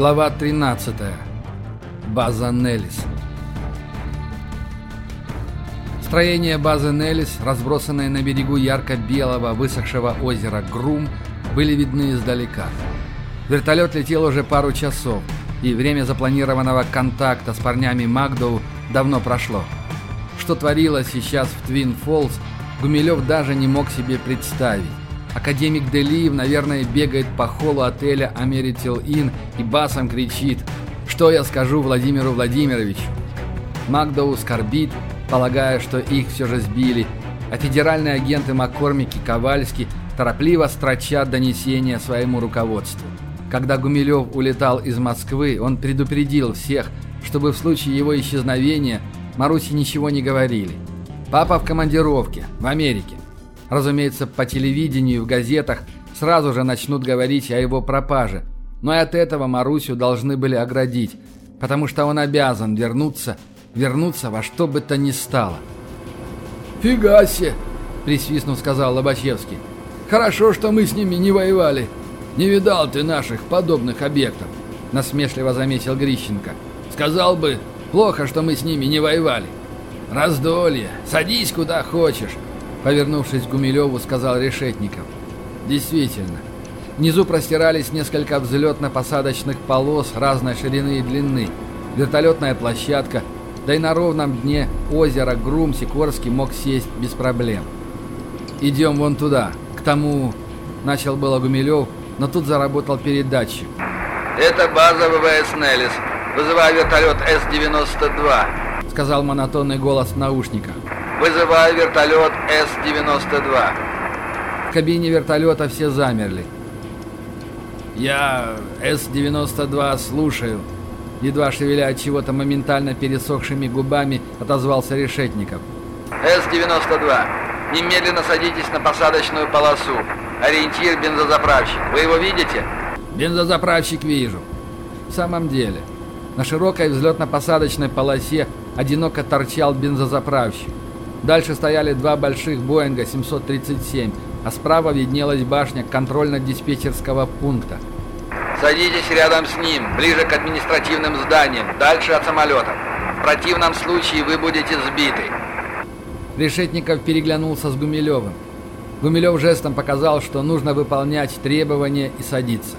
Глава 13. База Неллис. Строение базы Неллис, разбросанные на берегу ярко-белого высохшего озера Грум, были видны издалека. Вертолет летел уже пару часов, и время запланированного контакта с парнями Магдоу давно прошло. Что творилось сейчас в Твин Фоллс, Гумилев даже не мог себе представить. Академик Делиев, наверное, бегает по холлу отеля Америтил Inn и басом кричит «Что я скажу Владимиру Владимировичу?» Магдоу скорбит, полагая, что их все же сбили, а федеральные агенты Маккормик и Ковальский торопливо строчат донесения своему руководству. Когда Гумилев улетал из Москвы, он предупредил всех, чтобы в случае его исчезновения Марусе ничего не говорили. Папа в командировке, в Америке. Разумеется, по телевидению и в газетах сразу же начнут говорить о его пропаже. Но и от этого Марусю должны были оградить, потому что он обязан вернуться, вернуться во что бы то ни стало. «Фига себе!» – присвистнув, сказал Лобачевский. «Хорошо, что мы с ними не воевали. Не видал ты наших подобных объектов», – насмешливо заметил Грищенко. «Сказал бы, плохо, что мы с ними не воевали. Раздолье, садись куда хочешь». Повернувшись к Гумилеву, сказал Решетников. Действительно, внизу простирались несколько взлетно-посадочных полос разной ширины и длины, вертолетная площадка, да и на ровном дне озера Грум Сикорский мог сесть без проблем. «Идем вон туда, к тому...» — начал было Гумилев, но тут заработал передатчик. «Это база ВВС «Неллис». Вызываю вертолет С-92», — сказал монотонный голос в наушниках. Вызываю вертолет С-92. В кабине вертолета все замерли. «Я С-92 слушаю», едва шевеля от чего-то моментально пересохшими губами, отозвался Решетников. С-92, немедленно садитесь на посадочную полосу. Ориентир бензозаправщик. Вы его видите? Бензозаправщик вижу. В самом деле, на широкой взлетно-посадочной полосе одиноко торчал бензозаправщик. Дальше стояли два больших Боинга 737, а справа виднелась башня контрольно-диспетчерского пункта. «Садитесь рядом с ним, ближе к административным зданиям, дальше от самолета. В противном случае вы будете сбиты». Решетников переглянулся с Гумилевым. Гумилев жестом показал, что нужно выполнять требования и садиться.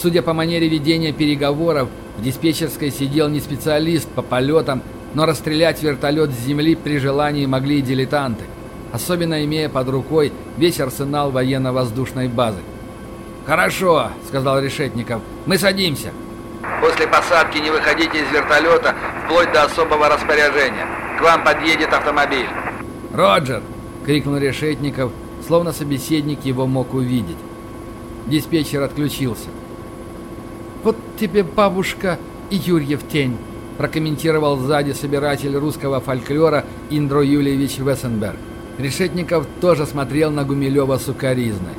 Судя по манере ведения переговоров, в диспетчерской сидел не специалист по полетам, но расстрелять вертолет с земли при желании могли и дилетанты, особенно имея под рукой весь арсенал военно-воздушной базы. «Хорошо», — сказал Решетников, — «мы садимся». «После посадки не выходите из вертолета вплоть до особого распоряжения. К вам подъедет автомобиль». «Роджер!» — крикнул Решетников, словно собеседник его мог увидеть. Диспетчер отключился. «Вот тебе бабушка и Юрьев тень», прокомментировал сзади собиратель русского фольклора Индро Юльевич Вессенберг. Решетников тоже смотрел на Гумилева сукоризной.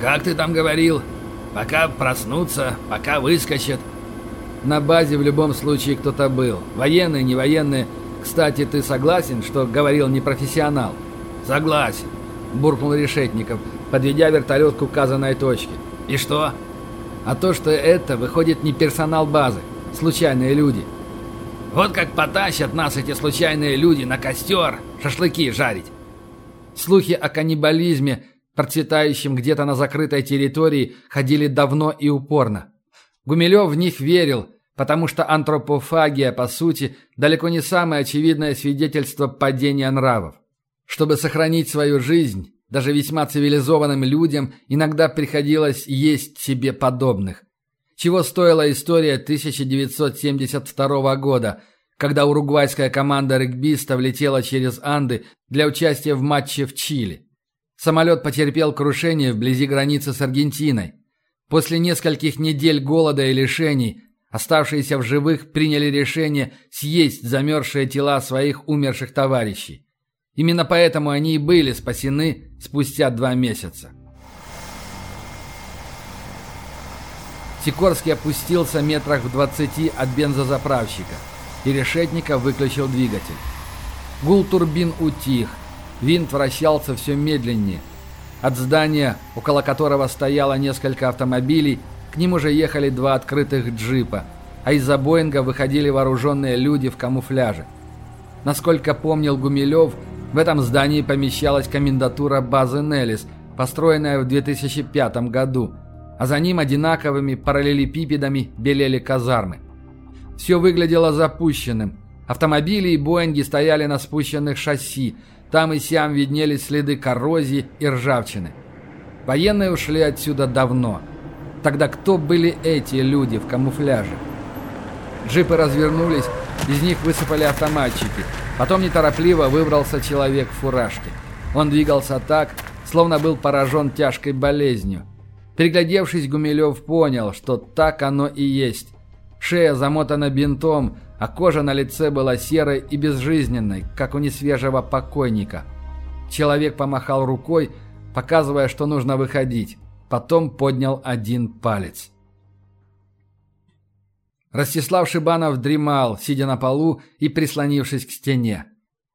«Как ты там говорил? Пока проснутся, пока выскочат». На базе в любом случае кто-то был. Военные, не военные. Кстати, ты согласен, что говорил не профессионал? Согласен, буркнул Решетников, подведя вертолет к указанной точке. И что? А то, что это выходит не персонал базы, случайные люди. Вот как потащат нас эти случайные люди на костер шашлыки жарить. Слухи о каннибализме, процветающем где-то на закрытой территории, ходили давно и упорно. Гумилев в них верил, потому что антропофагия, по сути, далеко не самое очевидное свидетельство падения нравов. Чтобы сохранить свою жизнь, даже весьма цивилизованным людям иногда приходилось есть себе подобных. Чего стоила история 1972 года, когда уругвайская команда регбистов летела через Анды для участия в матче в Чили. Самолет потерпел крушение вблизи границы с Аргентиной. После нескольких недель голода и лишений оставшиеся в живых приняли решение съесть замерзшие тела своих умерших товарищей. Именно поэтому они и были спасены спустя два месяца. Сикорский опустился метрах в двадцати от бензозаправщика, и Решетников выключил двигатель. Гул турбин утих, винт вращался все медленнее. От здания, около которого стояло несколько автомобилей, К ним уже ехали два открытых джипа, а из-за Боинга выходили вооруженные люди в камуфляже. Насколько помнил Гумилев, в этом здании помещалась комендатура базы Неллис, построенная в 2005 году, а за ним одинаковыми параллелепипедами белели казармы. Все выглядело запущенным. Автомобили и Боинги стояли на спущенных шасси, там и сям виднелись следы коррозии и ржавчины. Военные ушли отсюда давно. Тогда кто были эти люди в камуфляже? Джипы развернулись, из них высыпали автоматчики. Потом неторопливо выбрался человек в фуражке. Он двигался так, словно был поражен тяжкой болезнью. Приглядевшись, Гумилев понял, что так оно и есть. Шея замотана бинтом, а кожа на лице была серой и безжизненной, как у несвежего покойника. Человек помахал рукой, показывая, что нужно выходить. Потом поднял один палец. Ростислав Шибанов дремал, сидя на полу и прислонившись к стене.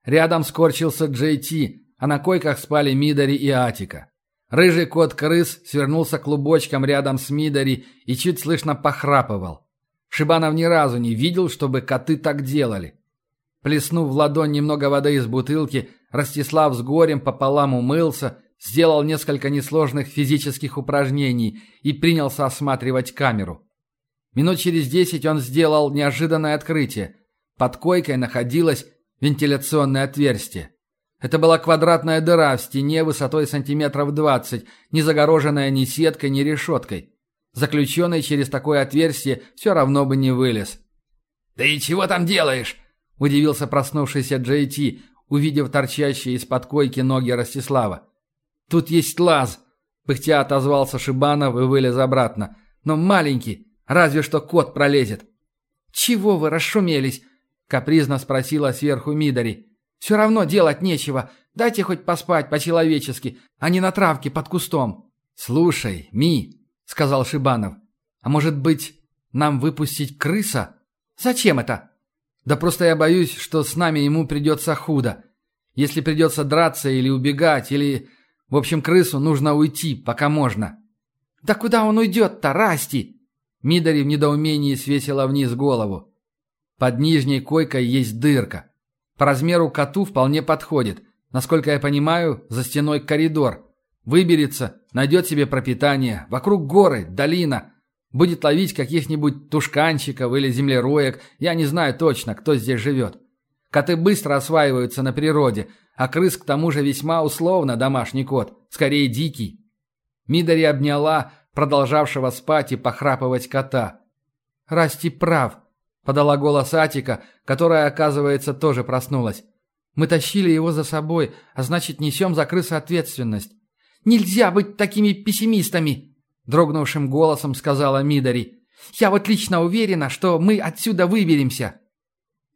Рядом скорчился Джей Ти, а на койках спали Мидари и Атика. Рыжий кот-крыс свернулся клубочком рядом с Мидари и чуть слышно похрапывал. Шибанов ни разу не видел, чтобы коты так делали. Плеснув в ладонь немного воды из бутылки, Ростислав с горем пополам умылся, сделал несколько несложных физических упражнений и принялся осматривать камеру. Минут через десять он сделал неожиданное открытие. Под койкой находилось вентиляционное отверстие. Это была квадратная дыра в стене высотой сантиметров двадцать, не загороженная ни сеткой, ни решеткой. Заключенный через такое отверстие все равно бы не вылез. «Да и чего там делаешь?» – удивился проснувшийся Джей Ти, увидев торчащие из-под койки ноги Ростислава. «Тут есть лаз», – пыхтя отозвался Шибанов и вылез обратно. «Но маленький, разве что кот пролезет». «Чего вы расшумелись?» – капризно спросила сверху Мидари. «Все равно делать нечего. Дайте хоть поспать по-человечески, а не на травке под кустом». «Слушай, Ми», — сказал Шибанов. «А может быть, нам выпустить крыса?» «Зачем это?» «Да просто я боюсь, что с нами ему придется худо. Если придется драться или убегать, или... В общем, крысу нужно уйти, пока можно». «Да куда он уйдет-то, Расти?» Мидари в недоумении свесила вниз голову. Под нижней койкой есть дырка. По размеру коту вполне подходит. Насколько я понимаю, за стеной коридор. Выберется, найдет себе пропитание. Вокруг горы, долина. Будет ловить каких-нибудь тушканчиков или землероек. Я не знаю точно, кто здесь живет. Коты быстро осваиваются на природе, а крыс к тому же весьма условно домашний кот, скорее дикий. Мидари обняла продолжавшего спать и похрапывать кота. «Расти прав», — подала голос Атика, которая, оказывается, тоже проснулась. «Мы тащили его за собой, а значит, несем за крыса ответственность. Нельзя быть такими пессимистами!» Дрогнувшим голосом сказала Мидари. «Я вот лично уверена, что мы отсюда выберемся!»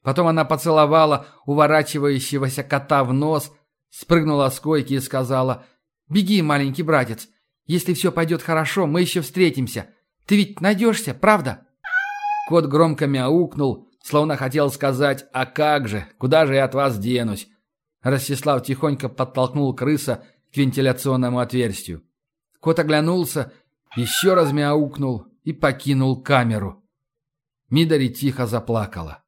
Потом она поцеловала уворачивающегося кота в нос, спрыгнула с койки и сказала «Беги, маленький братец. Если все пойдет хорошо, мы еще встретимся. Ты ведь найдешься, правда?» Кот громко мяукнул, словно хотел сказать «А как же? Куда же я от вас денусь?» Ростислав тихонько подтолкнул крыса к вентиляционному отверстию. Кот оглянулся, еще раз мяукнул и покинул камеру. Мидари тихо заплакала.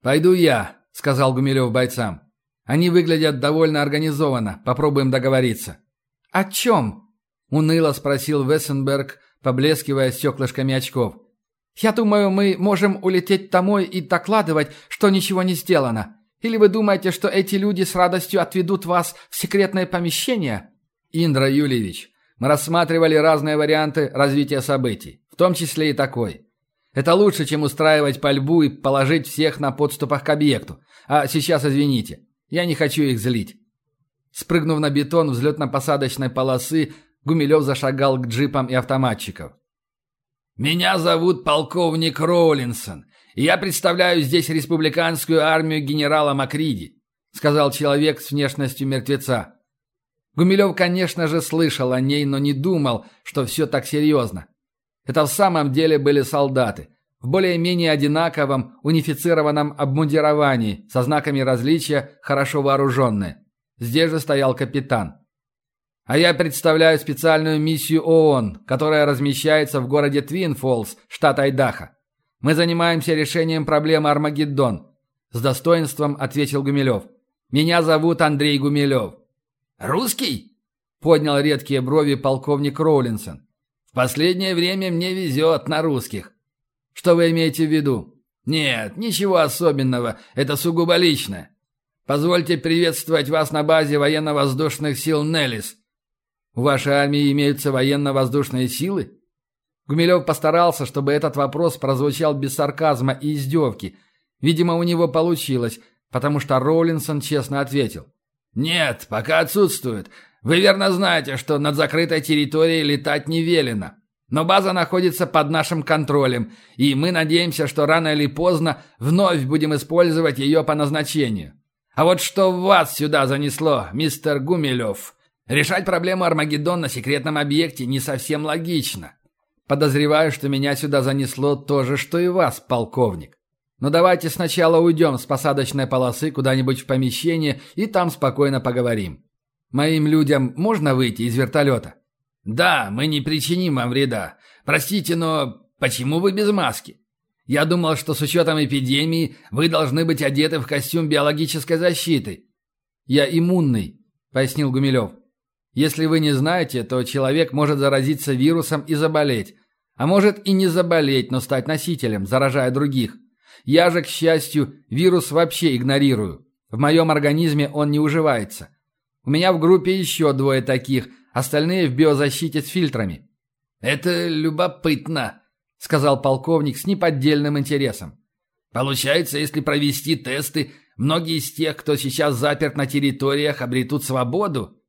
«Пойду я», — сказал Гумилев бойцам. «Они выглядят довольно организованно. Попробуем договориться». «О чем?» — уныло спросил Вессенберг, поблескивая стеклышками очков. «Я думаю, мы можем улететь домой и докладывать, что ничего не сделано. Или вы думаете, что эти люди с радостью отведут вас в секретное помещение?» «Индра Юльевич, мы рассматривали разные варианты развития событий, в том числе и такой. Это лучше, чем устраивать пальбу и положить всех на подступах к объекту. А сейчас извините, я не хочу их злить». Спрыгнув на бетон взлетно-посадочной полосы, Гумилев зашагал к джипам и автоматчикам. «Меня зовут полковник Роулинсон. «Я представляю здесь республиканскую армию генерала Макриди», сказал человек с внешностью мертвеца. Гумилев, конечно же, слышал о ней, но не думал, что все так серьезно. Это в самом деле были солдаты, в более-менее одинаковом унифицированном обмундировании, со знаками различия, хорошо вооруженные. Здесь же стоял капитан. А я представляю специальную миссию ООН, которая размещается в городе Твин-Фоллс, штат Айдахо. Мы занимаемся решением проблемы Армагеддон. С достоинством ответил Гумилев. Меня зовут Андрей Гумилев. Русский? Поднял редкие брови полковник Роулинсон. В последнее время мне везет на русских. Что вы имеете в виду? Нет, ничего особенного. Это сугубо личное. Позвольте приветствовать вас на базе военно-воздушных сил Неллис. У вашей армии имеются военно-воздушные силы? Гумилев постарался, чтобы этот вопрос прозвучал без сарказма и издевки. Видимо, у него получилось, потому что Роулинсон честно ответил. «Нет, пока отсутствует. Вы верно знаете, что над закрытой территорией летать не велено. Но база находится под нашим контролем, и мы надеемся, что рано или поздно вновь будем использовать ее по назначению. А вот что вас сюда занесло, мистер Гумилев? Решать проблему Армагеддон на секретном объекте не совсем логично. Подозреваю, что меня сюда занесло то же, что и вас, полковник. Но давайте сначала уйдем с посадочной полосы куда-нибудь в помещение и там спокойно поговорим. Моим людям можно выйти из вертолета? Да, мы не причиним вам вреда. Простите, но почему вы без маски? Я думал, что с учетом эпидемии вы должны быть одеты в костюм биологической защиты. Я иммунный, пояснил Гумилев. Если вы не знаете, то человек может заразиться вирусом и заболеть. А может и не заболеть, но стать носителем, заражая других. Я же, к счастью, вирус вообще игнорирую. В моем организме он не уживается. У меня в группе еще двое таких, остальные в биозащите с фильтрами. «Это любопытно», — сказал полковник с неподдельным интересом. «Получается, если провести тесты, многие из тех, кто сейчас заперт на территориях, обретут свободу?»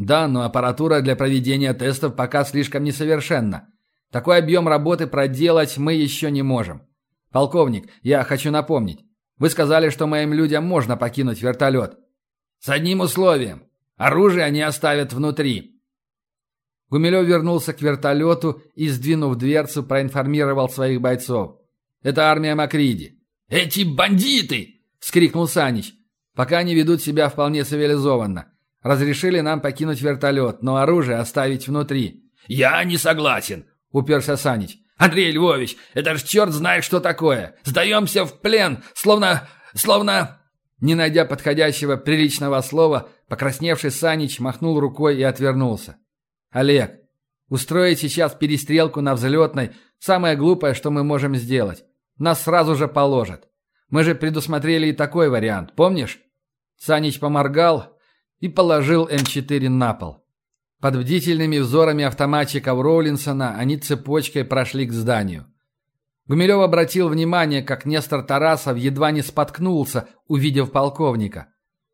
Да, но аппаратура для проведения тестов пока слишком несовершенна. Такой объем работы проделать мы еще не можем. Полковник, я хочу напомнить. Вы сказали, что моим людям можно покинуть вертолет. С одним условием. Оружие они оставят внутри. Гумилев вернулся к вертолету и, сдвинув дверцу, проинформировал своих бойцов. «Это армия Макриди». «Эти бандиты!» — вскрикнул Санич. «Пока они ведут себя вполне цивилизованно. Разрешили нам покинуть вертолет, но оружие оставить внутри». «Я не согласен», — уперся Санич. «Андрей Львович, это ж черт знает, что такое! Сдаемся в плен, словно... словно...» Не найдя подходящего приличного слова, покрасневший Санич махнул рукой и отвернулся. «Олег, устроить сейчас перестрелку на взлетной – самое глупое, что мы можем сделать. Нас сразу же положат. Мы же предусмотрели и такой вариант, помнишь?» Санич поморгал, и положил М4 на пол. Под бдительными взорами автоматчиков Роулинсона они цепочкой прошли к зданию. Гумилев обратил внимание, как Нестор Тарасов едва не споткнулся, увидев полковника.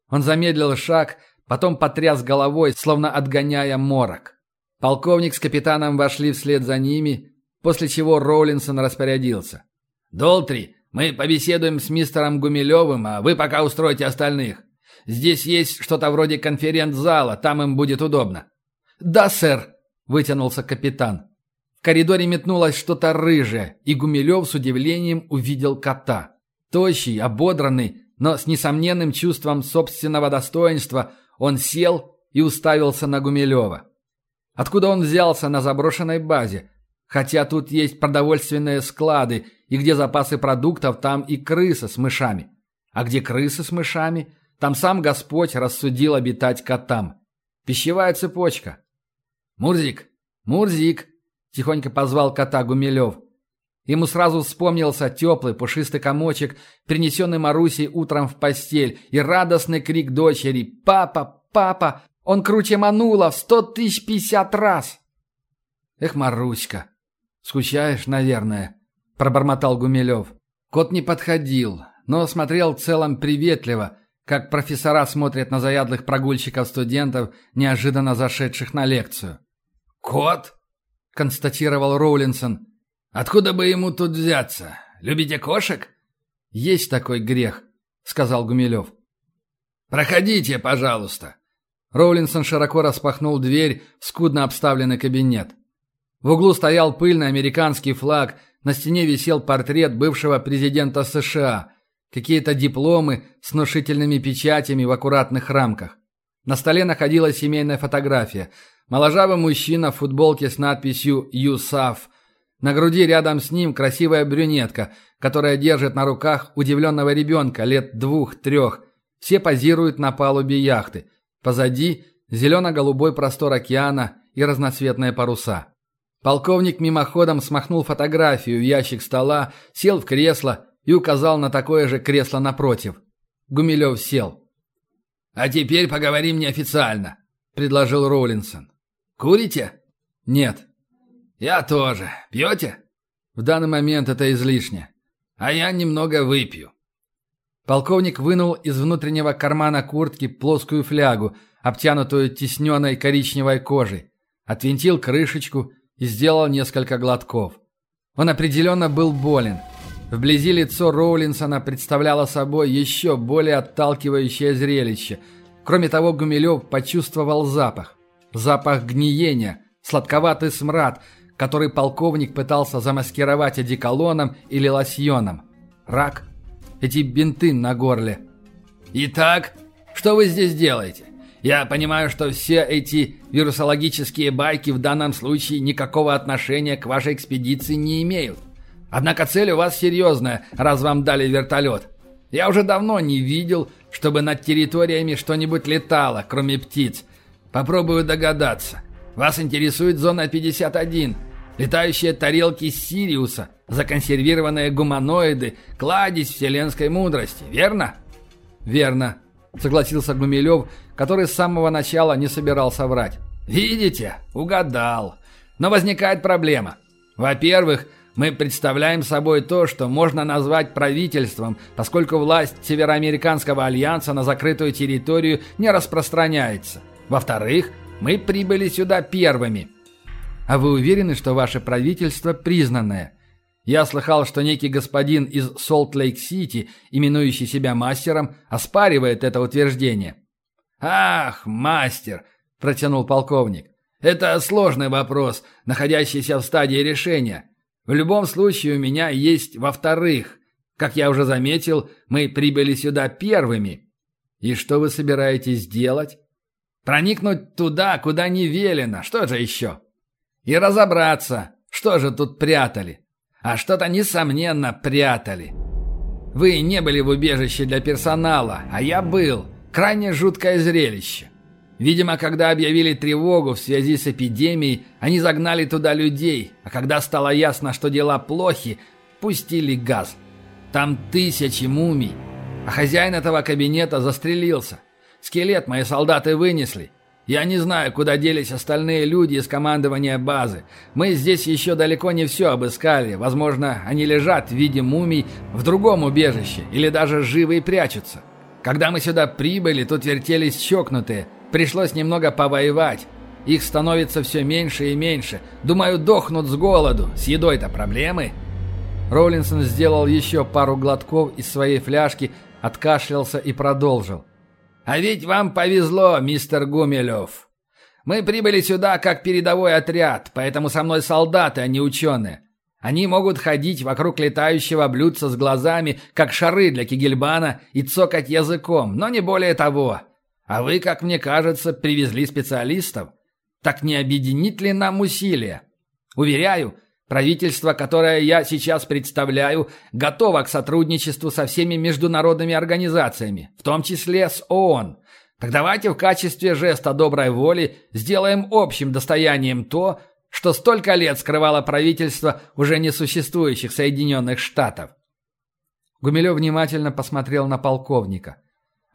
Он замедлил шаг, потом потряс головой, словно отгоняя морок. Полковник с капитаном вошли вслед за ними, после чего Роулинсон распорядился. «Долтри, мы побеседуем с мистером Гумилевым, а вы пока устройте остальных. Здесь есть что-то вроде конференц-зала, там им будет удобно». «Да, сэр», — вытянулся капитан. В коридоре метнулось что-то рыжее, и Гумилев с удивлением увидел кота. Тощий, ободранный, но с несомненным чувством собственного достоинства, он сел и уставился на Гумилева. Откуда он взялся на заброшенной базе? Хотя тут есть продовольственные склады, и где запасы продуктов, там и крысы с мышами. А где крысы с мышами, там сам Господь рассудил обитать котам. Пищевая цепочка. «Мурзик! Мурзик!» – тихонько позвал кота Гумилев. Ему сразу вспомнился теплый пушистый комочек, принесенный Марусей утром в постель, и радостный крик дочери «Папа! Папа! Он круче манула в сто тысяч пятьдесят раз!» «Эх, Маруська! Скучаешь, наверное?» – пробормотал Гумилев. Кот не подходил, но смотрел в целом приветливо – как профессора смотрят на заядлых прогульщиков-студентов, неожиданно зашедших на лекцию. «Кот?» — констатировал Роулинсон. «Откуда бы ему тут взяться? Любите кошек?» «Есть такой грех», — сказал Гумилев. «Проходите, пожалуйста». Роулинсон широко распахнул дверь в скудно обставленный кабинет. В углу стоял пыльный американский флаг, на стене висел портрет бывшего президента США — какие-то дипломы с внушительными печатями в аккуратных рамках. На столе находилась семейная фотография. Моложавый мужчина в футболке с надписью «ЮСАФ». На груди рядом с ним красивая брюнетка, которая держит на руках удивленного ребенка лет двух-трех. Все позируют на палубе яхты. Позади зелено-голубой простор океана и разноцветные паруса. Полковник мимоходом смахнул фотографию в ящик стола, сел в кресло и указал на такое же кресло напротив. Гумилев сел. «А теперь поговорим неофициально», — предложил Роулинсон. «Курите?» «Нет». «Я тоже. Пьете?» «В данный момент это излишне. А я немного выпью». Полковник вынул из внутреннего кармана куртки плоскую флягу, обтянутую тисненной коричневой кожей, отвинтил крышечку и сделал несколько глотков. Он определенно был болен. Вблизи лицо Роулинсона представляло собой еще более отталкивающее зрелище. Кроме того, Гумилев почувствовал запах. Запах гниения, сладковатый смрад, который полковник пытался замаскировать одеколоном или лосьоном. Рак? Эти бинты на горле. «Итак, что вы здесь делаете?» Я понимаю, что все эти вирусологические байки в данном случае никакого отношения к вашей экспедиции не имеют. Однако цель у вас серьезная, раз вам дали вертолет. Я уже давно не видел, чтобы над территориями что-нибудь летало, кроме птиц. Попробую догадаться. Вас интересует зона 51, летающие тарелки Сириуса, законсервированные гуманоиды, кладезь вселенской мудрости, верно? Верно, согласился Гумилев, который с самого начала не собирался врать. «Видите? Угадал. Но возникает проблема. Во-первых, мы представляем собой то, что можно назвать правительством, поскольку власть Североамериканского альянса на закрытую территорию не распространяется. Во-вторых, мы прибыли сюда первыми. А вы уверены, что ваше правительство признанное? Я слыхал, что некий господин из Солт-Лейк-Сити, именующий себя мастером, оспаривает это утверждение. «Ах, мастер!» – протянул полковник. «Это сложный вопрос, находящийся в стадии решения. В любом случае у меня есть во-вторых. Как я уже заметил, мы прибыли сюда первыми. И что вы собираетесь делать? Проникнуть туда, куда не велено. Что же еще? И разобраться, что же тут прятали. А что-то, несомненно, прятали. Вы не были в убежище для персонала, а я был. Крайне жуткое зрелище. Видимо, когда объявили тревогу в связи с эпидемией, они загнали туда людей, а когда стало ясно, что дела плохи, пустили газ. Там тысячи мумий, а хозяин этого кабинета застрелился. Скелет мои солдаты вынесли. Я не знаю, куда делись остальные люди из командования базы. Мы здесь еще далеко не все обыскали. Возможно, они лежат в виде мумий в другом убежище или даже живы и прячутся. Когда мы сюда прибыли, тут вертелись чокнутые. Пришлось немного повоевать. Их становится все меньше и меньше. Думаю, дохнут с голоду. С едой-то проблемы. Роллинсон сделал еще пару глотков из своей фляжки, откашлялся и продолжил. «А ведь вам повезло, мистер Гумилев. Мы прибыли сюда как передовой отряд, поэтому со мной солдаты, а не ученые. Они могут ходить вокруг летающего блюдца с глазами, как шары для кигельбана, и цокать языком, но не более того. А вы, как мне кажется, привезли специалистов. Так не объединит ли нам усилия? Уверяю, правительство, которое я сейчас представляю, готово к сотрудничеству со всеми международными организациями, в том числе с ООН. Так давайте в качестве жеста доброй воли сделаем общим достоянием то, что столько лет скрывало правительство уже несуществующих Соединенных Штатов. Гумилев внимательно посмотрел на полковника.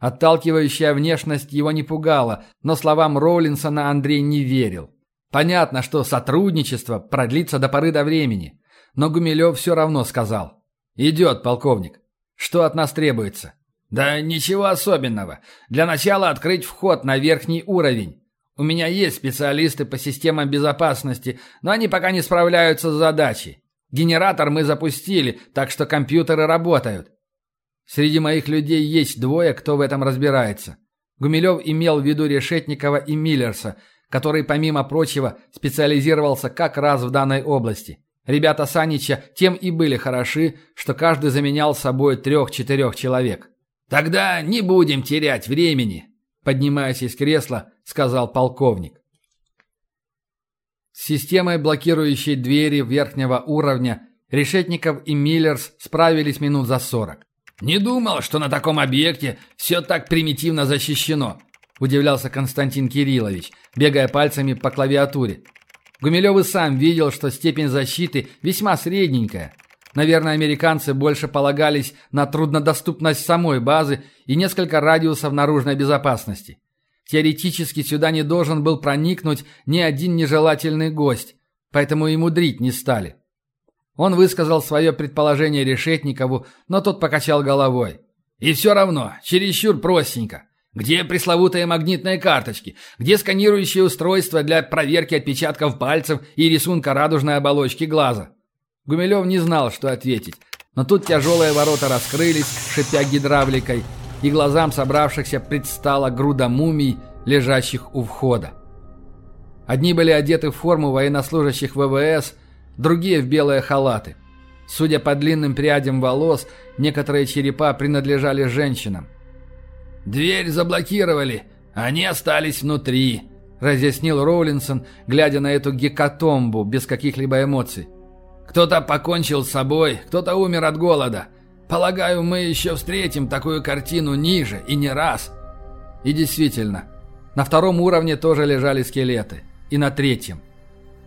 Отталкивающая внешность его не пугала, но словам Роулинсона Андрей не верил. Понятно, что сотрудничество продлится до поры до времени, но Гумилев все равно сказал. «Идет, полковник. Что от нас требуется?» «Да ничего особенного. Для начала открыть вход на верхний уровень. У меня есть специалисты по системам безопасности, но они пока не справляются с задачей. Генератор мы запустили, так что компьютеры работают. Среди моих людей есть двое, кто в этом разбирается. Гумилев имел в виду Решетникова и Миллерса, который, помимо прочего, специализировался как раз в данной области. Ребята Санича тем и были хороши, что каждый заменял собой трех-четырех человек. «Тогда не будем терять времени», поднимаясь из кресла, сказал полковник. С системой блокирующей двери верхнего уровня Решетников и Миллерс справились минут за сорок. «Не думал, что на таком объекте все так примитивно защищено», – удивлялся Константин Кириллович, бегая пальцами по клавиатуре. Гумилев и сам видел, что степень защиты весьма средненькая. Наверное, американцы больше полагались на труднодоступность самой базы и несколько радиусов наружной безопасности. Теоретически сюда не должен был проникнуть ни один нежелательный гость, поэтому и мудрить не стали. Он высказал свое предположение Решетникову, но тот покачал головой. «И все равно, чересчур простенько. Где пресловутые магнитные карточки? Где сканирующие устройства для проверки отпечатков пальцев и рисунка радужной оболочки глаза?» Гумилев не знал, что ответить. Но тут тяжелые ворота раскрылись, шипя гидравликой, и глазам собравшихся предстала груда мумий, лежащих у входа. Одни были одеты в форму военнослужащих ВВС, другие в белые халаты. Судя по длинным прядям волос, некоторые черепа принадлежали женщинам. «Дверь заблокировали, они остались внутри», — разъяснил Роулинсон, глядя на эту гекатомбу без каких-либо эмоций. «Кто-то покончил с собой, кто-то умер от голода. Полагаю, мы еще встретим такую картину ниже и не раз». И действительно, на втором уровне тоже лежали скелеты. И на третьем —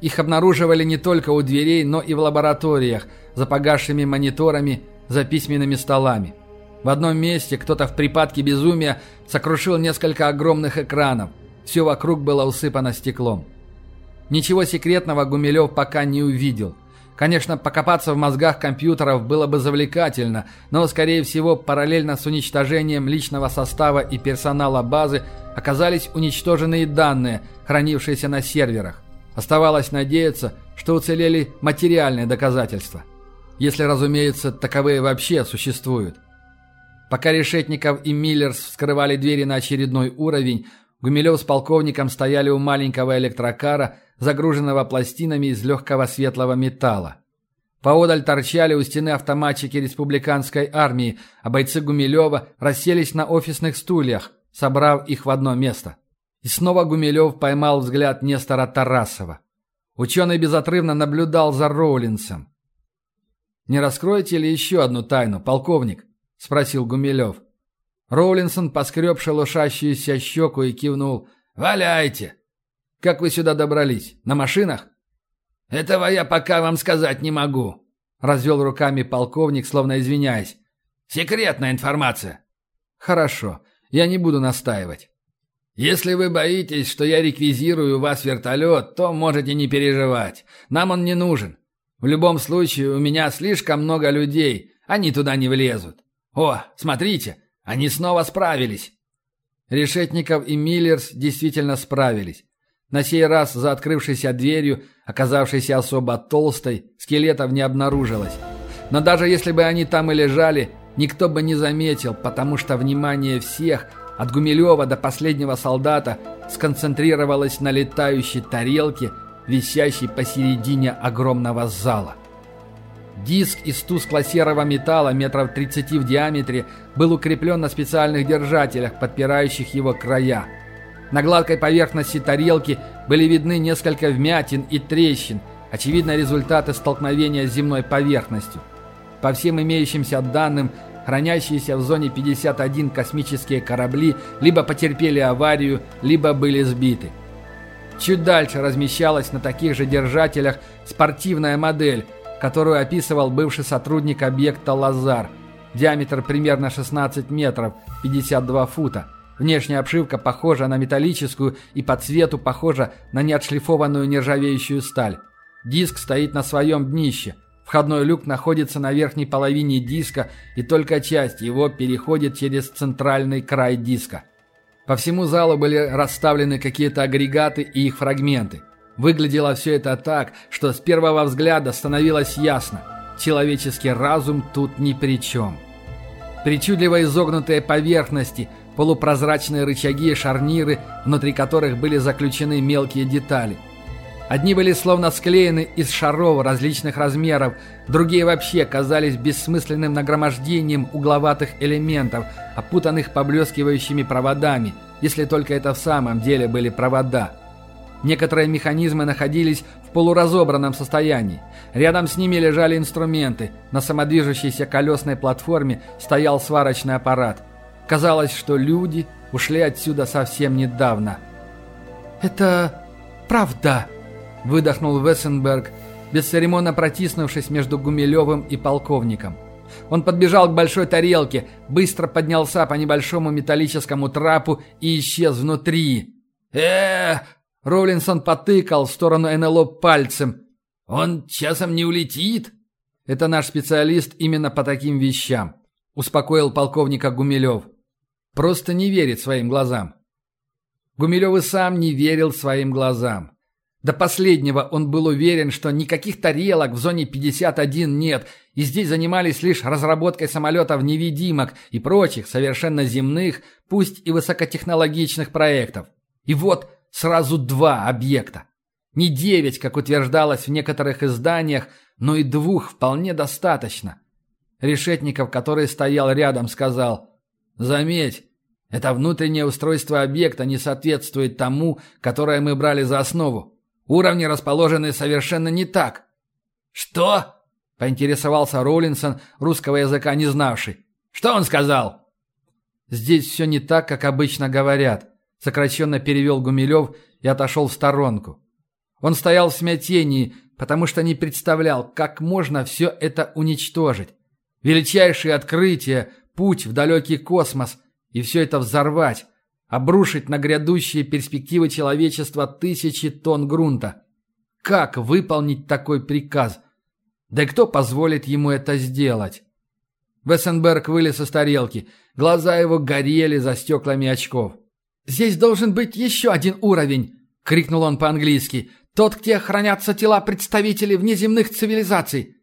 их обнаруживали не только у дверей, но и в лабораториях, за погасшими мониторами, за письменными столами. В одном месте кто-то в припадке безумия сокрушил несколько огромных экранов. Все вокруг было усыпано стеклом. Ничего секретного Гумилев пока не увидел. Конечно, покопаться в мозгах компьютеров было бы завлекательно, но, скорее всего, параллельно с уничтожением личного состава и персонала базы оказались уничтоженные данные, хранившиеся на серверах. Оставалось надеяться, что уцелели материальные доказательства. Если, разумеется, таковые вообще существуют. Пока Решетников и Миллерс вскрывали двери на очередной уровень, Гумилев с полковником стояли у маленького электрокара, загруженного пластинами из легкого светлого металла. Поодаль торчали у стены автоматчики республиканской армии, а бойцы Гумилева расселись на офисных стульях, собрав их в одно место. И снова Гумилев поймал взгляд Нестора Тарасова. Ученый безотрывно наблюдал за Роулинсом. «Не раскроете ли еще одну тайну, полковник?» – спросил Гумилев. Роулинсон поскреб шелушащуюся щеку и кивнул. «Валяйте!» «Как вы сюда добрались? На машинах?» «Этого я пока вам сказать не могу», – развел руками полковник, словно извиняясь. «Секретная информация». «Хорошо, я не буду настаивать». «Если вы боитесь, что я реквизирую у вас вертолет, то можете не переживать. Нам он не нужен. В любом случае, у меня слишком много людей, они туда не влезут. О, смотрите, они снова справились». Решетников и Миллерс действительно справились. На сей раз за открывшейся дверью, оказавшейся особо толстой, скелетов не обнаружилось. Но даже если бы они там и лежали, никто бы не заметил, потому что внимание всех – от Гумилева до последнего солдата сконцентрировалась на летающей тарелке, висящей посередине огромного зала. Диск из тускло-серого металла метров 30 в диаметре был укреплен на специальных держателях, подпирающих его края. На гладкой поверхности тарелки были видны несколько вмятин и трещин, очевидно результаты столкновения с земной поверхностью. По всем имеющимся данным, хранящиеся в зоне 51 космические корабли либо потерпели аварию, либо были сбиты. Чуть дальше размещалась на таких же держателях спортивная модель, которую описывал бывший сотрудник объекта «Лазар». Диаметр примерно 16 метров, 52 фута. Внешняя обшивка похожа на металлическую и по цвету похожа на неотшлифованную нержавеющую сталь. Диск стоит на своем днище – Входной люк находится на верхней половине диска, и только часть его переходит через центральный край диска. По всему залу были расставлены какие-то агрегаты и их фрагменты. Выглядело все это так, что с первого взгляда становилось ясно – человеческий разум тут ни при чем. Причудливо изогнутые поверхности, полупрозрачные рычаги и шарниры, внутри которых были заключены мелкие детали – Одни были словно склеены из шаров различных размеров, другие вообще казались бессмысленным нагромождением угловатых элементов, опутанных поблескивающими проводами, если только это в самом деле были провода. Некоторые механизмы находились в полуразобранном состоянии. Рядом с ними лежали инструменты. На самодвижущейся колесной платформе стоял сварочный аппарат. Казалось, что люди ушли отсюда совсем недавно. «Это правда», — выдохнул Вессенберг, бесцеремонно протиснувшись между Гумилевым и полковником. Он подбежал к большой тарелке, быстро поднялся по небольшому металлическому трапу и исчез внутри. э Роллинсон потыкал в сторону НЛО пальцем. «Он часом не улетит?» «Это наш специалист именно по таким вещам», — успокоил полковника Гумилев. «Просто не верит своим глазам». Гумилев и сам не верил своим глазам. До последнего он был уверен, что никаких тарелок в зоне 51 нет, и здесь занимались лишь разработкой самолетов-невидимок и прочих совершенно земных, пусть и высокотехнологичных проектов. И вот сразу два объекта. Не девять, как утверждалось в некоторых изданиях, но и двух вполне достаточно. Решетников, который стоял рядом, сказал «Заметь, это внутреннее устройство объекта не соответствует тому, которое мы брали за основу. Уровни расположены совершенно не так. Что? Поинтересовался Роллинсон, русского языка не знавший. Что он сказал? Здесь все не так, как обычно говорят. Сокращенно перевел Гумилев и отошел в сторонку. Он стоял в смятении, потому что не представлял, как можно все это уничтожить. Величайшее открытие, путь в далекий космос, и все это взорвать обрушить на грядущие перспективы человечества тысячи тонн грунта. Как выполнить такой приказ? Да и кто позволит ему это сделать? Вессенберг вылез из тарелки. Глаза его горели за стеклами очков. «Здесь должен быть еще один уровень!» — крикнул он по-английски. «Тот, где хранятся тела представителей внеземных цивилизаций!»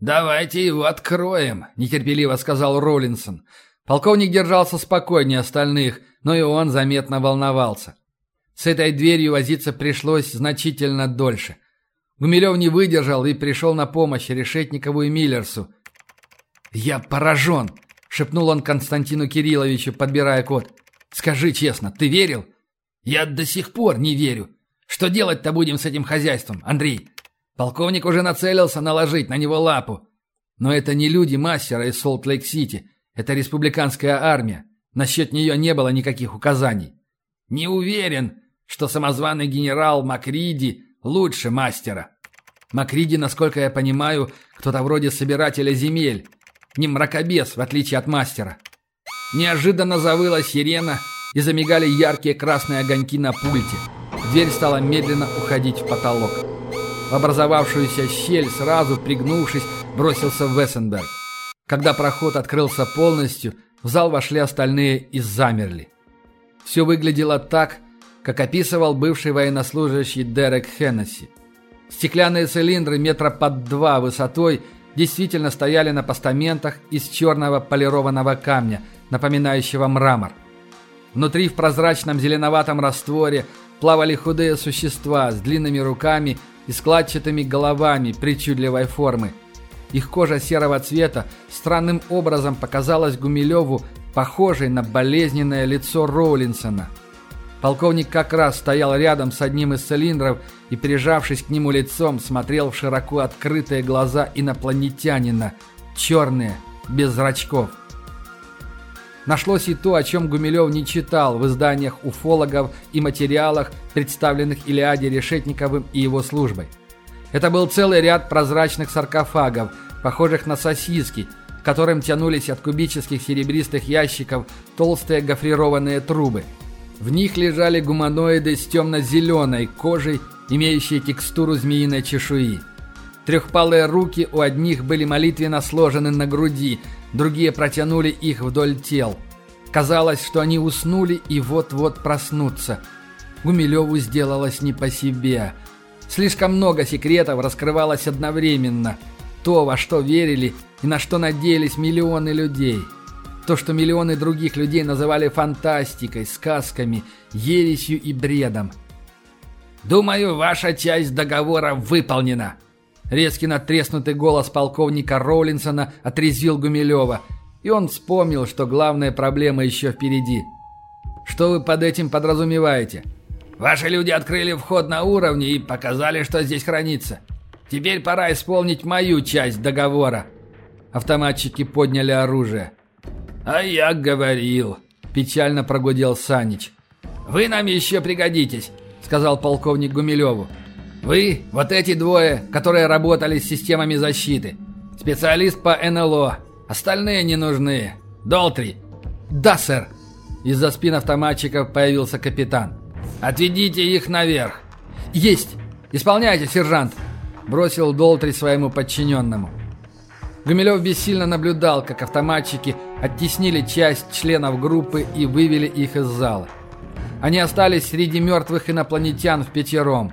«Давайте его откроем!» — нетерпеливо сказал Роллинсон. Полковник держался спокойнее остальных — но и он заметно волновался. С этой дверью возиться пришлось значительно дольше. Гумилев не выдержал и пришел на помощь Решетникову и Миллерсу. «Я поражен!» — шепнул он Константину Кирилловичу, подбирая код. «Скажи честно, ты верил?» «Я до сих пор не верю. Что делать-то будем с этим хозяйством, Андрей?» Полковник уже нацелился наложить на него лапу. Но это не люди мастера из Солт-Лейк-Сити. Это республиканская армия. Насчет нее не было никаких указаний. Не уверен, что самозваный генерал Макриди лучше мастера. Макриди, насколько я понимаю, кто-то вроде собирателя земель. Не мракобес, в отличие от мастера. Неожиданно завыла сирена и замигали яркие красные огоньки на пульте. Дверь стала медленно уходить в потолок. В образовавшуюся щель, сразу пригнувшись, бросился Вессенберг. Когда проход открылся полностью, в зал вошли остальные и замерли. Все выглядело так, как описывал бывший военнослужащий Дерек Хеннесси. Стеклянные цилиндры метра под два высотой действительно стояли на постаментах из черного полированного камня, напоминающего мрамор. Внутри в прозрачном зеленоватом растворе плавали худые существа с длинными руками и складчатыми головами причудливой формы – их кожа серого цвета странным образом показалась Гумилеву похожей на болезненное лицо Роулинсона. Полковник как раз стоял рядом с одним из цилиндров и, прижавшись к нему лицом, смотрел в широко открытые глаза инопланетянина, черные, без зрачков. Нашлось и то, о чем Гумилев не читал в изданиях уфологов и материалах, представленных Илиаде Решетниковым и его службой. Это был целый ряд прозрачных саркофагов, похожих на сосиски, к которым тянулись от кубических серебристых ящиков толстые гофрированные трубы. В них лежали гуманоиды с темно-зеленой кожей, имеющие текстуру змеиной чешуи. Трехпалые руки у одних были молитвенно сложены на груди, другие протянули их вдоль тел. Казалось, что они уснули и вот-вот проснутся. Гумилеву сделалось не по себе – Слишком много секретов раскрывалось одновременно. То, во что верили и на что надеялись миллионы людей. То, что миллионы других людей называли фантастикой, сказками, ересью и бредом. «Думаю, ваша часть договора выполнена!» Резкий надтреснутый голос полковника Роулинсона отрезвил Гумилева, и он вспомнил, что главная проблема еще впереди. Что вы под этим подразумеваете? Ваши люди открыли вход на уровне и показали, что здесь хранится. Теперь пора исполнить мою часть договора. Автоматчики подняли оружие. А я говорил, печально прогудел Санич. Вы нам еще пригодитесь, сказал полковник Гумилеву. Вы, вот эти двое, которые работали с системами защиты. Специалист по НЛО. Остальные не нужны. Долтри. Да, сэр. Из-за спин автоматчиков появился капитан. «Отведите их наверх!» «Есть! Исполняйте, сержант!» Бросил Долтри своему подчиненному. Гумилев бессильно наблюдал, как автоматчики оттеснили часть членов группы и вывели их из зала. Они остались среди мертвых инопланетян в пятером.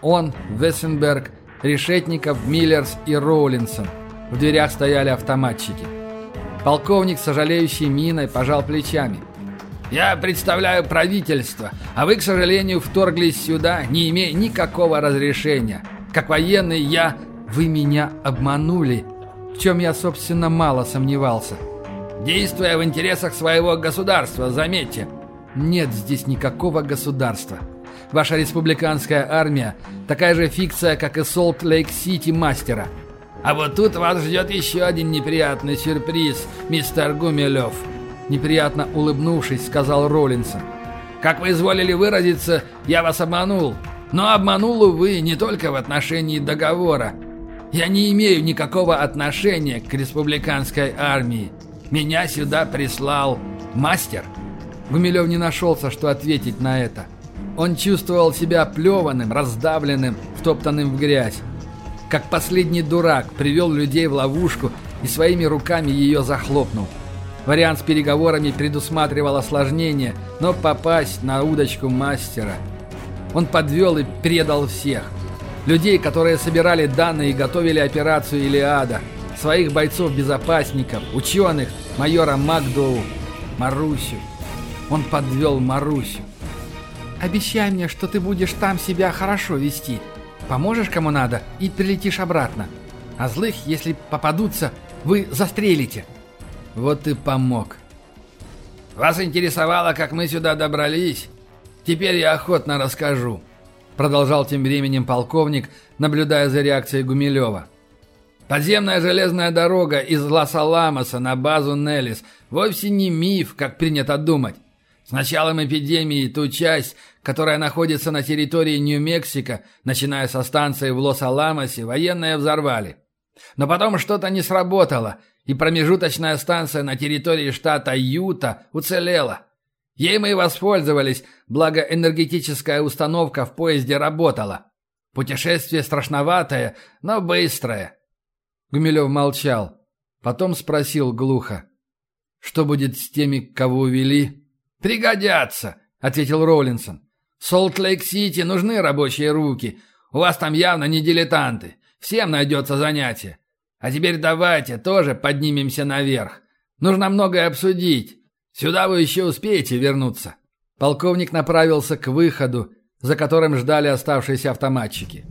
Он, Вессенберг, Решетников, Миллерс и Роулинсон. В дверях стояли автоматчики. Полковник, сожалеющий миной, пожал плечами. «Я представляю правительство, а вы, к сожалению, вторглись сюда, не имея никакого разрешения. Как военный я...» «Вы меня обманули», в чем я, собственно, мало сомневался. Действуя в интересах своего государства, заметьте. Нет здесь никакого государства. Ваша республиканская армия такая же фикция, как и Солт-Лейк-Сити Мастера. А вот тут вас ждет еще один неприятный сюрприз, мистер Гумилев. Неприятно улыбнувшись, сказал Роллинсон. Как вы изволили выразиться, я вас обманул. Но обманул, увы, не только в отношении договора. Я не имею никакого отношения к республиканской армии. Меня сюда прислал мастер». Гумилев не нашелся, что ответить на это. Он чувствовал себя плеванным, раздавленным, втоптанным в грязь. Как последний дурак привел людей в ловушку и своими руками ее захлопнул. Вариант с переговорами предусматривал осложнение, но попасть на удочку мастера. Он подвел и предал всех – Людей, которые собирали данные и готовили операцию «Илиада», своих бойцов-безопасников, ученых, майора Макдоу, Марусю. Он подвел Марусю. «Обещай мне, что ты будешь там себя хорошо вести. Поможешь кому надо и прилетишь обратно. А злых, если попадутся, вы застрелите». Вот и помог. «Вас интересовало, как мы сюда добрались? Теперь я охотно расскажу». Продолжал тем временем полковник, наблюдая за реакцией Гумилева. Подземная железная дорога из Лас-Аламоса на базу Неллис вовсе не миф, как принято думать. С началом эпидемии ту часть, которая находится на территории Нью-Мексико, начиная со станции в Лос-Аламосе, военные взорвали. Но потом что-то не сработало, и промежуточная станция на территории штата Юта уцелела. Ей мы и воспользовались, благо энергетическая установка в поезде работала. Путешествие страшноватое, но быстрое. Гумилев молчал. Потом спросил глухо. «Что будет с теми, кого увели?» «Пригодятся», — ответил Роллинсон. «Солт-Лейк-Сити нужны рабочие руки. У вас там явно не дилетанты. Всем найдется занятие. А теперь давайте тоже поднимемся наверх. Нужно многое обсудить. Сюда вы еще успеете вернуться». Полковник направился к выходу, за которым ждали оставшиеся автоматчики.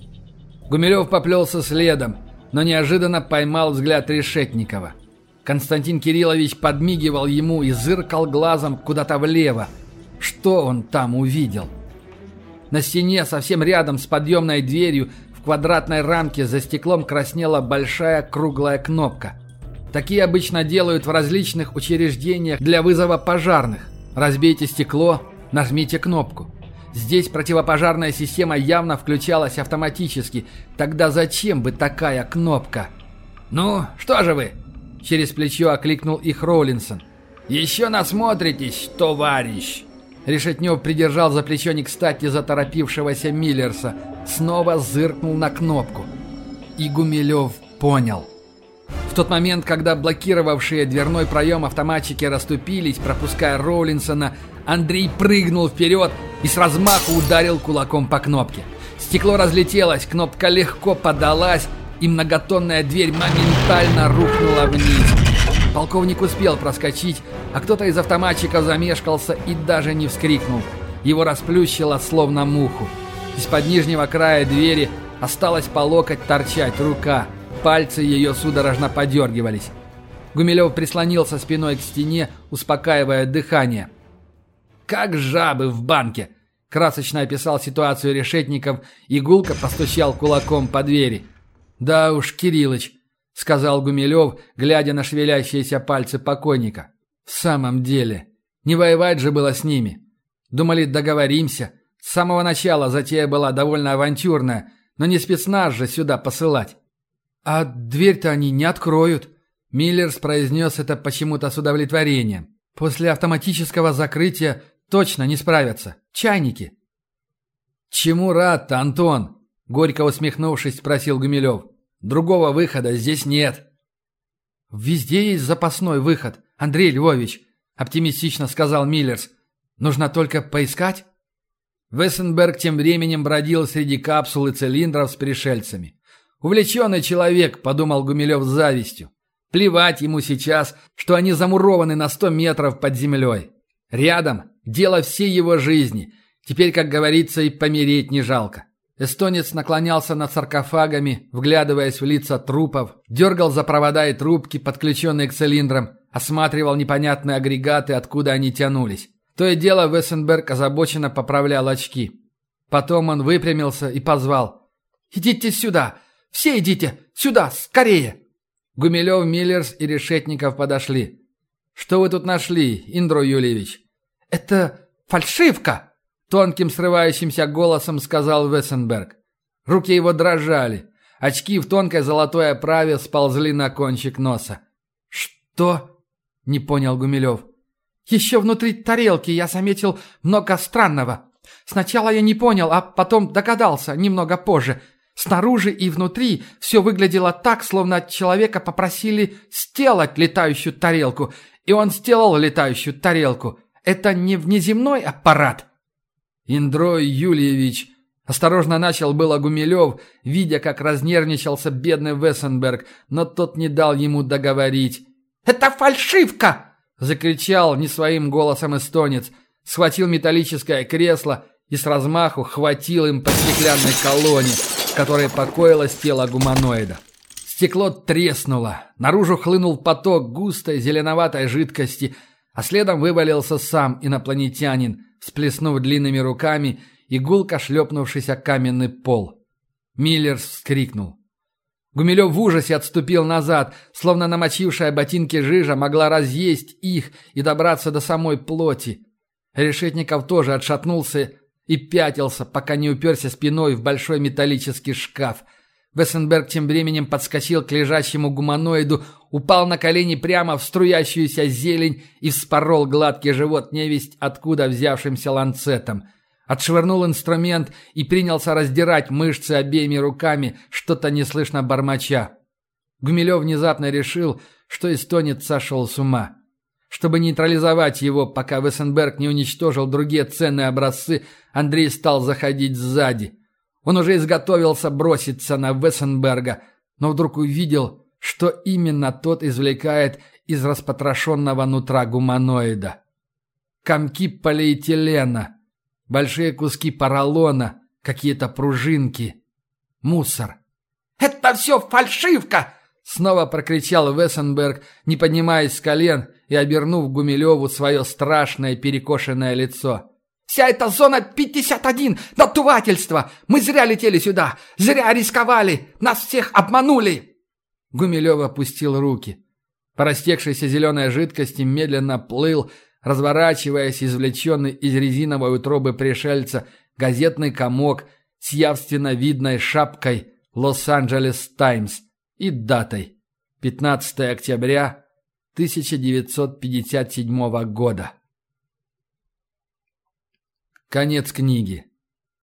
Гумилев поплелся следом, но неожиданно поймал взгляд Решетникова. Константин Кириллович подмигивал ему и зыркал глазом куда-то влево. Что он там увидел? На стене, совсем рядом с подъемной дверью, в квадратной рамке за стеклом краснела большая круглая кнопка. Такие обычно делают в различных учреждениях для вызова пожарных. Разбейте стекло, нажмите кнопку. Здесь противопожарная система явно включалась автоматически. Тогда зачем бы такая кнопка? «Ну, что же вы?» Через плечо окликнул их Роллинсон. «Еще насмотритесь, товарищ!» Решетнев придержал за плечо не кстати заторопившегося Миллерса. Снова зыркнул на кнопку. И Гумилев понял. В тот момент, когда блокировавшие дверной проем автоматчики расступились, пропуская Роулинсона, Андрей прыгнул вперед и с размаху ударил кулаком по кнопке. Стекло разлетелось, кнопка легко подалась, и многотонная дверь моментально рухнула вниз. Полковник успел проскочить, а кто-то из автоматчиков замешкался и даже не вскрикнул. Его расплющило словно муху. Из-под нижнего края двери осталась по локоть торчать рука – Пальцы ее судорожно подергивались. Гумилев прислонился спиной к стене, успокаивая дыхание. как жабы в банке!» Красочно описал ситуацию Решетников и гулко постучал кулаком по двери. «Да уж, Кириллыч», — сказал Гумилев, глядя на шевелящиеся пальцы покойника. «В самом деле, не воевать же было с ними. Думали, договоримся. С самого начала затея была довольно авантюрная, но не спецназ же сюда посылать. А дверь-то они не откроют». Миллерс произнес это почему-то с удовлетворением. «После автоматического закрытия точно не справятся. Чайники». «Чему рад-то, Антон?» — горько усмехнувшись, спросил Гумилев. «Другого выхода здесь нет». «Везде есть запасной выход, Андрей Львович», — оптимистично сказал Миллерс. «Нужно только поискать». Вессенберг тем временем бродил среди капсул и цилиндров с пришельцами. «Увлеченный человек», — подумал Гумилев с завистью. «Плевать ему сейчас, что они замурованы на сто метров под землей. Рядом дело всей его жизни. Теперь, как говорится, и помереть не жалко». Эстонец наклонялся над саркофагами, вглядываясь в лица трупов, дергал за провода и трубки, подключенные к цилиндрам, осматривал непонятные агрегаты, откуда они тянулись. То и дело Вессенберг озабоченно поправлял очки. Потом он выпрямился и позвал. «Идите сюда! Все идите! Сюда! Скорее!» Гумилев, Миллерс и Решетников подошли. «Что вы тут нашли, Индро Юльевич?» «Это фальшивка!» Тонким срывающимся голосом сказал Вессенберг. Руки его дрожали. Очки в тонкой золотой оправе сползли на кончик носа. «Что?» — не понял Гумилев. «Еще внутри тарелки я заметил много странного. Сначала я не понял, а потом догадался, немного позже. Снаружи и внутри все выглядело так, словно от человека попросили сделать летающую тарелку, и он сделал летающую тарелку. Это не внеземной аппарат. Индрой Юльевич, осторожно начал было Гумилев, видя, как разнервничался бедный Вессенберг, но тот не дал ему договорить. «Это фальшивка!» — закричал не своим голосом эстонец, схватил металлическое кресло и с размаху хватил им по стеклянной колонне, в которой покоилось тело гуманоида. Стекло треснуло, наружу хлынул поток густой зеленоватой жидкости, а следом вывалился сам инопланетянин, всплеснув длинными руками и гулко шлепнувшись о каменный пол. Миллерс вскрикнул. Гумилев в ужасе отступил назад, словно намочившая ботинки жижа могла разъесть их и добраться до самой плоти. Решетников тоже отшатнулся и пятился, пока не уперся спиной в большой металлический шкаф. Вессенберг тем временем подскочил к лежащему гуманоиду, упал на колени прямо в струящуюся зелень и вспорол гладкий живот невесть, откуда взявшимся ланцетом. Отшвырнул инструмент и принялся раздирать мышцы обеими руками, что-то неслышно бормоча. Гумилев внезапно решил, что эстонец сошел с ума. Чтобы нейтрализовать его, пока Вессенберг не уничтожил другие ценные образцы, Андрей стал заходить сзади. Он уже изготовился броситься на Вессенберга, но вдруг увидел, что именно тот извлекает из распотрошенного нутра гуманоида. Комки полиэтилена, большие куски поролона, какие-то пружинки. Мусор. «Это все фальшивка!» Снова прокричал Вессенберг, не поднимаясь с колен и обернув Гумилеву свое страшное перекошенное лицо. «Вся эта зона 51! Надувательство! Мы зря летели сюда! Зря рисковали! Нас всех обманули!» Гумилев опустил руки. По растекшейся зеленой жидкости медленно плыл, разворачиваясь, извлеченный из резиновой утробы пришельца, газетный комок с явственно видной шапкой «Лос-Анджелес Таймс» и датой 15 октября 1957 года. Конец книги.